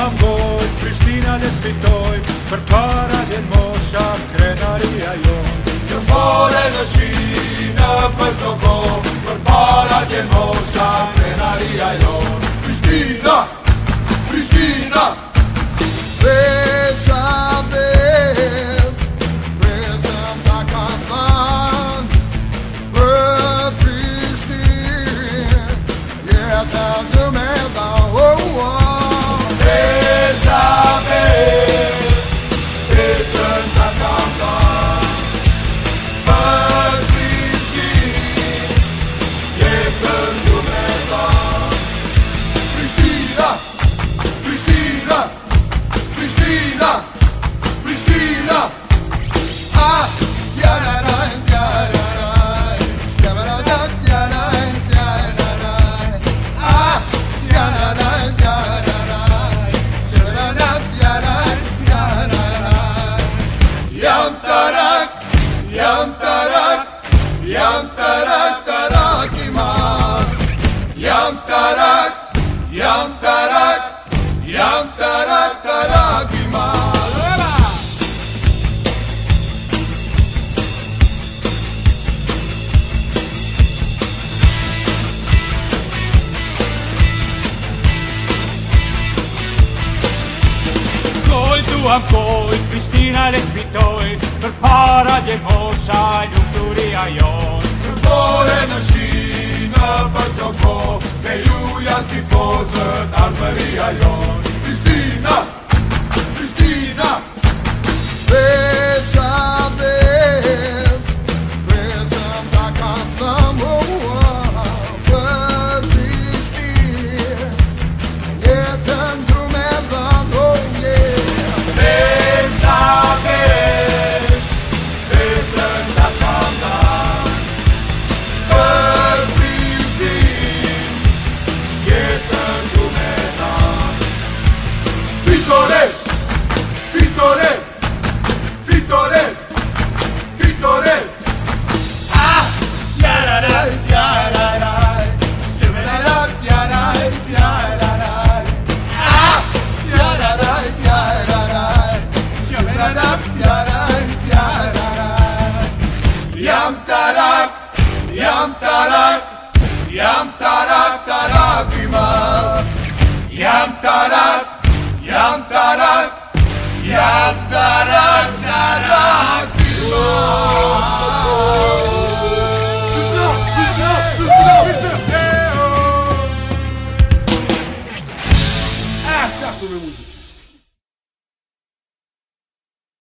pa mgoj, Prishtina le të fitoj, për para le mosha luam koj, Prishtina le fitoj, për para dje mosha, lumturia jon. Kërkore në shi, në për të ko, me ju janë armëria jon. Yam tarak, yam tarak tarak imam. Yam tarak, yam tarak, yam tarak tarak imam. That's the way we do